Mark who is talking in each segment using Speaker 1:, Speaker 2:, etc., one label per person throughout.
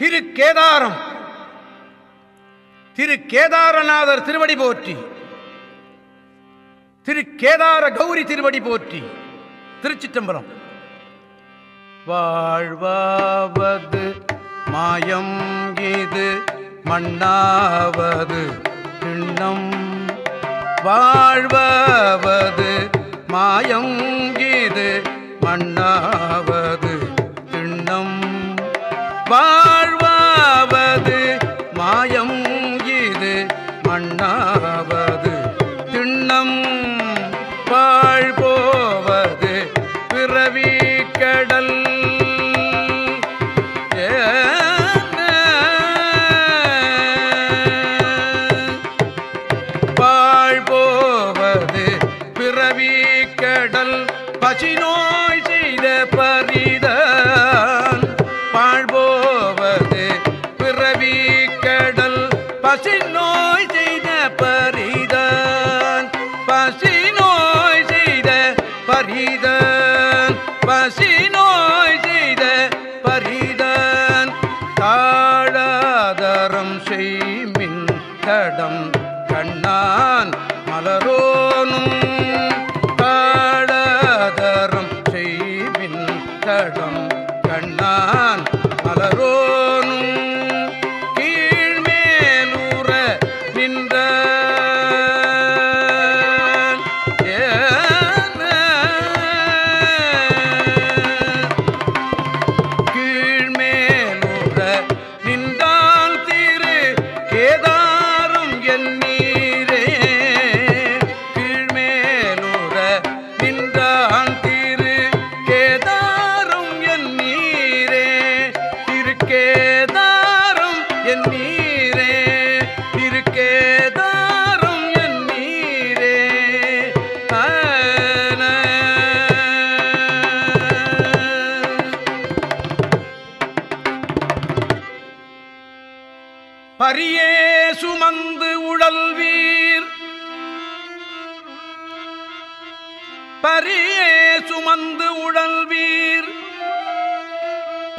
Speaker 1: திரு கேதாரம் திரு கேதாரநாதர் திருவடி போற்றி. திரு கேதார கௌரி திருவடி போற்றி. திருச்சிற்றம்பலம். வாழ்வாவது மாயம் இது மண்ணாவது கிண்ணம். வாழ்வாவது மாயம் இது மண்ணாவது கடும் கண்ணான் மலரோ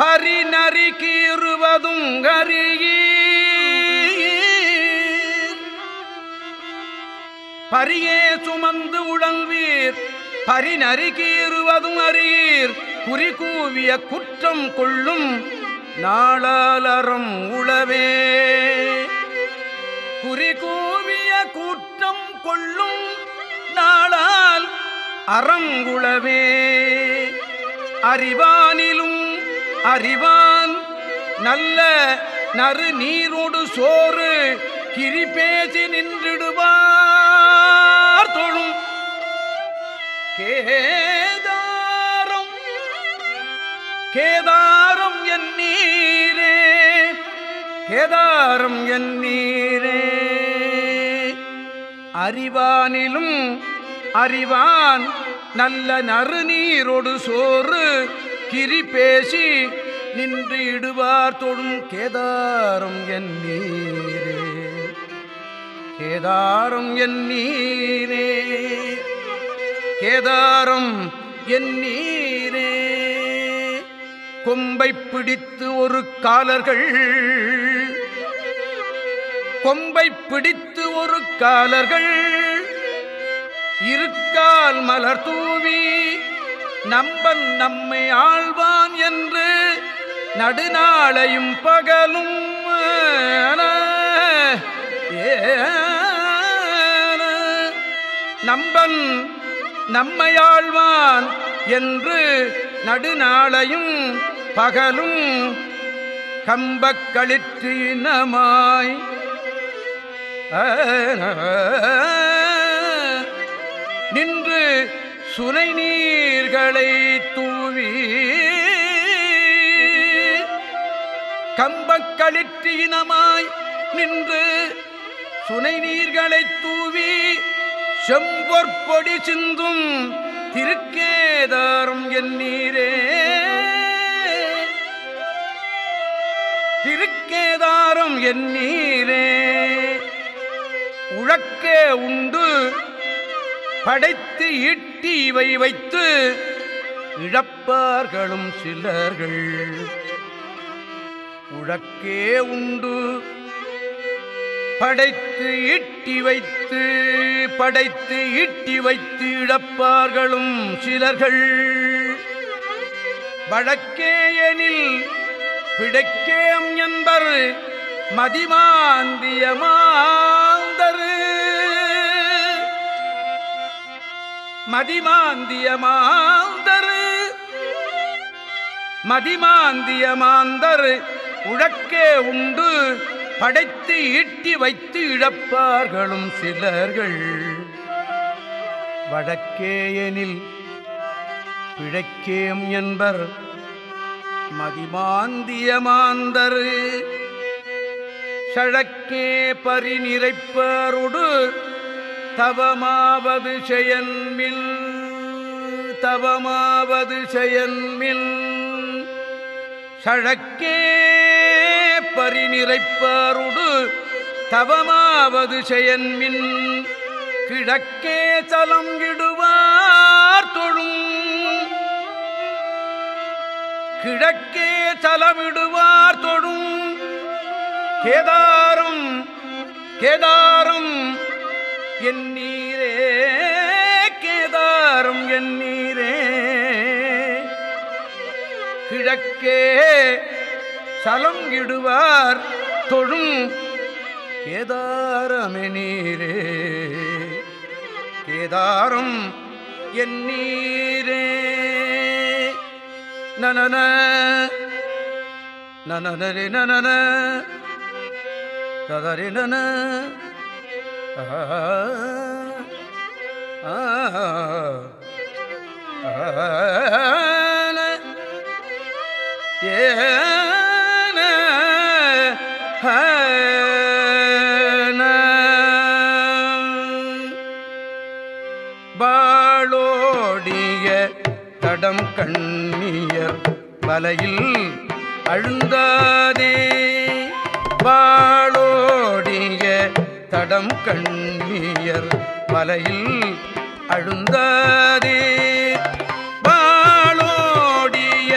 Speaker 1: ஹரி பரிநறி கீறுவதும் அறியீர் பரியே சுமந்து உழல்வீர் பரிநறி கீறுவதும் அறியீர். குறிகூவிய குற்றம் கொள்ளும் நாளாலறம் உளவே. குறிகூவிய கூற்றம் கொள்ளும் நாளால் அறங்குளவே அறிவானிலும் அறிவான். நல்ல நறு நீரோடு சோறு கிரி பேசி நின்றிடுவார் தொழும். கேதாரம் கேதாரம் என் நீரே கேதாரம் என் நீரே. அறிவானிலும் அறிவான் நல்ல நறுநீரோடு சோறு கிரி பேசி நின்று இடுவார் தொடும் கேதாரம் என் நீரே. கேதாரம் என் நீரே. கேதாரம் என் நீரே. கொம்பை பிடித்து ஒரு காலர்கள். கொம்பை பிடித்து ஒரு காலர்கள். இருக்கால் மலர் தூவி நம்பன் நம்மை ஆழ்வான் என்று நடுநாளையும் பகலும் நம்பன் நம்மையாழ்வான் என்று நடுநாளையும் பகலும் கம்பக் இனமாய் நின்று சுனை நீர்களை தூவி கம்பக்களிற்றினமாய் நின்று சுனை நீர்களை தூவி செம்பொற்பொடி சிந்தும் திருக்கேதாரம் என் நீரே திருக்கேதாரம் என் நீரே உழக்கே உண்டு படைத்து ஈட்டி இவை வைத்து இழப்பார்களும் சிலர்கள். உழக்கே உண்டு. படைத்து இட்டி வைத்து படைத்து இட்டி வைத்து இழப்பார்களும் சிலர்கள். வழக்கே எனில் பிடைக்கேம் என்பர் மதிமாந்தியமாந்தரு. மதிமாந்தியமாந்தரு. மதிமாந்தியமாந்தர் உழக்கே உண்டு. படைத்து ஈட்டி வைத்து இழப்பார்களும் சிலர்கள். வடக்கேயனில் பிழைக்கேம் என்பர் மதிமாந்தியமாந்தர். சழக்கே பரிநிறைப்பருடு தவமாவது செயன்மில் தவமாவது செயன்மில் சழக்கே பரிநிறைப்பாருடு தவமாவது செயன்மின் கிழக்கே தலம் இடுவார் தொழும். கிழக்கே தலமிடுவார் தொழும். கேதாரும் கேதாரும் என் நீரே கேதாரம் என் நீரே. கிழக்கே சலம் இடுவார் தொழும் கேதாரமே நீரே. கேதாரம் என் நீரே. நனன நனனரி நனன ததரி நன பாழோடிய தடம் கண்ணியர் வலையில் அழுந்தாதே. பாழோடிய தடம் கண்ணியர் மலையில் அழுந்தாதே. பாளோடிய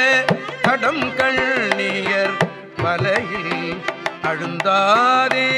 Speaker 1: தடம் கண்ணியர் மலையில் அழுந்தாதே.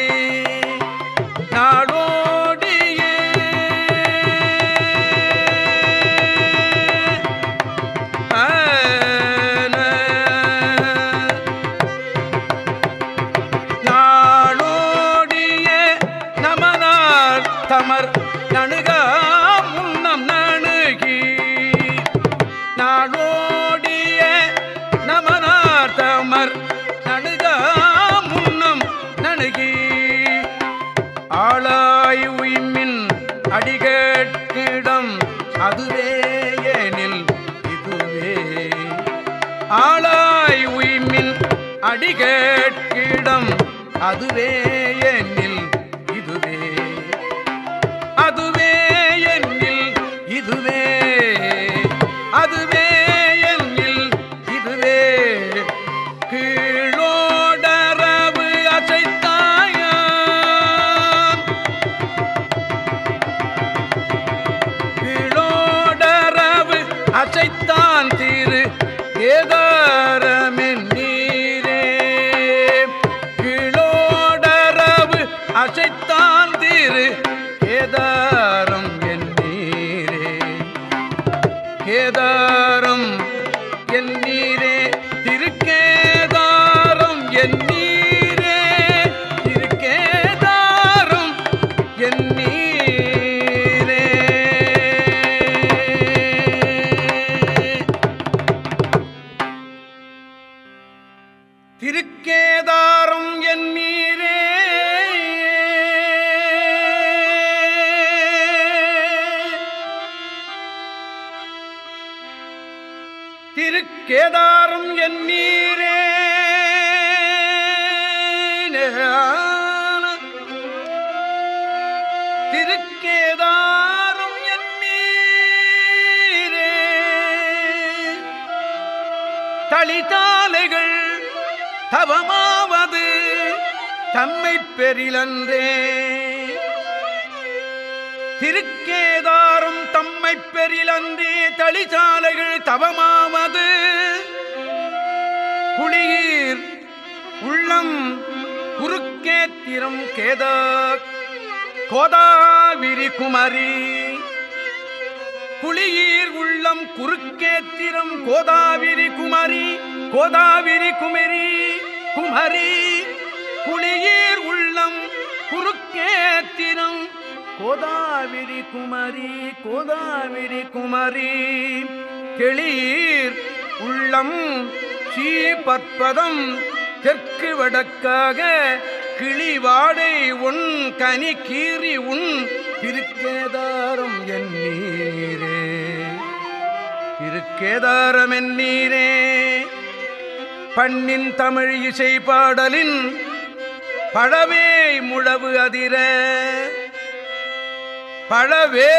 Speaker 1: அடிகட்டிடம் அதுவே எனில் கீழோடரவு தீரு. கேதாரம் என் நீரே. கேதாரம் என் நீரே. திருக்கேதாரம் என் நீரே. திருக்கேதாரம் என் நீரே. திருக்கேதாரம் என் கேதாரம் என் நீரே. திருக்கேதாரம் என் நீரே. தளிதாலைகள் தவமாவது தம்மை பெரிலன்றே. திருக்கேதாரும் தம்மை பெரிலன்றே தளிசாலைகள் தவமாவது குளிர் உள்ளம் குறுக்கேத்திரம் கேத. கோதாவிரி குமரி. குளியீர் உள்ளம் குறுக்கேத்திரம் கோதாவிரி குமரி. கோதாவிரி குமரி குமரி. குளியீர் உள்ளம் குறுக்கேத்திரம் கோதாவிரி குமரி கோதாவிரி குமரி கெளீர் உள்ளம் சீபற்பதம் தெற்கு வடக்காக கிளிவாடை உன் கனி கீறி உன் திருக்கேதாரம் என் நீரே திருக்கேதாரம் என் நீரே பண்ணின் தமிழ் இசை பாடலின் பழவே முழவு அதிர. பழவே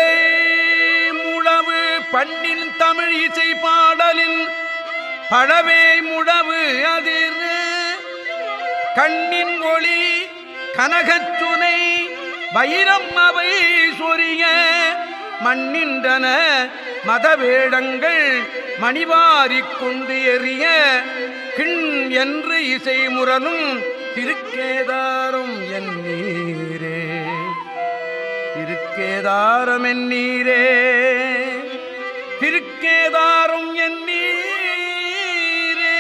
Speaker 1: முழவு பண்ணின் தமிழ் இசை பாடலின் பழவே முழவு அதிர். கண்ணின் ஒளி கனகச்சுனை வைரம் அவை சொரிய. மண்ணின்றன மதவேடங்கள் மணிவாரிக் கொண்டு எறிய கிண் என்று இசை முரலும் திருக்கேதாரம் என் திருக்கேதாரம் என் நீரே திருக்கேதாரம் என் நீரே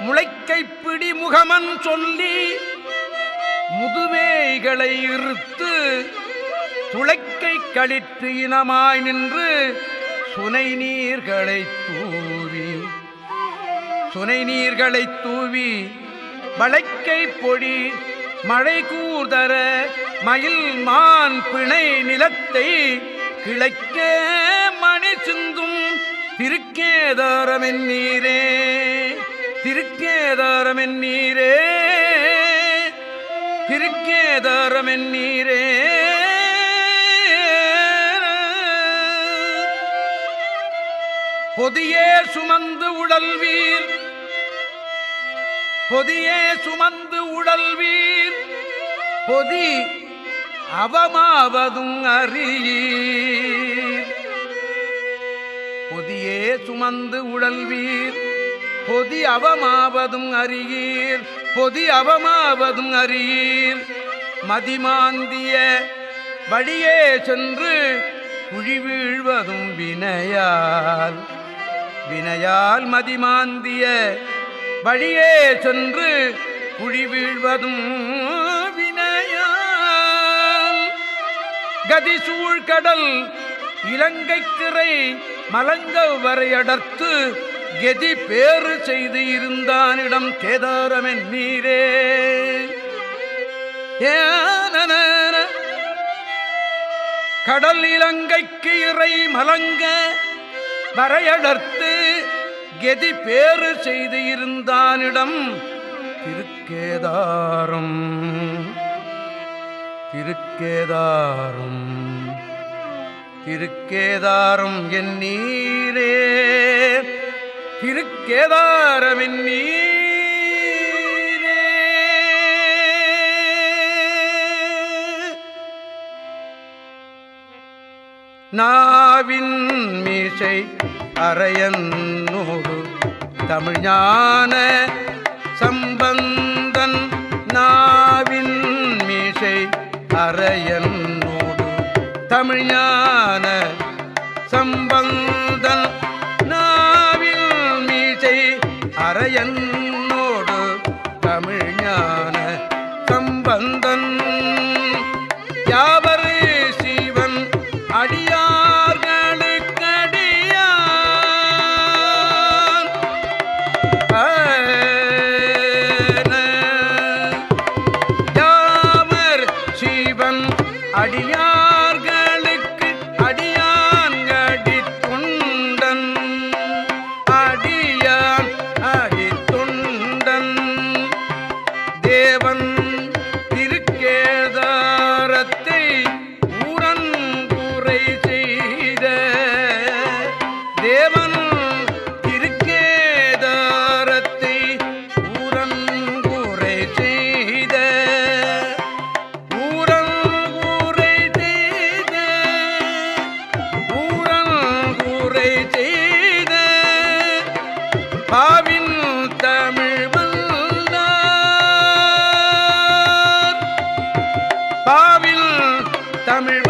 Speaker 1: முளைக்கைப்பிடி முகமன் சொல்லி முதுவேய்களை இருத்து துளைக்கை கழித்து இனமாய் நின்று சுனை நீர்களை தூவி. சுனை நீர்களை தூவி வளைக்கை பொடி மழை கூர்தர மயில் மான் பிணை நிலத்தை கிளைக்க மணி சிந்தும் திருக்கேதாரமென் நீரே திருக்கேதாரமென் நீரே திருக்கேதாரமென் நீரே பொதியே சுமந்து உடல்வீர் பொதியே சுமந்து உடல்வீர் பொதி அவமாவதும் அறியீர். பொதியே சுமந்து உடல்வீர் பொதி அவமாவதும் அறியீர். பொதி அவமாவதும் அறியீர். மதிமாந்திய வழியே சென்று குழி வீழ்வதும் வினையால். வினையால் மதிமாந்திய வழியே சென்று குழி வீழ்வதும் வினையால் கதி சூழ்கடல் இலங்கைக்கிறை மலங்க வரையடர்த்து கெதி பேறு செய்து இருந்தானிடம் கேதாரமென் நீரே. ஏன கடல் இலங்கைக்கு இறை மலங்க வரையடர்த்து கெதி பேறு செய்து இருந்தானிடம் திருக்கேதாரம் திருக்கேதாரம் திருக்கேதாரம் என் நீரே திருக்கேதாரம் என் நீர். நாவின் மீசை அரையன்னோடு தமிழ்ஞான சம்பந்தன் நாவின் மீசை அரையன்னோடு தமிழ்ஞான சம்பந்த தமிழ்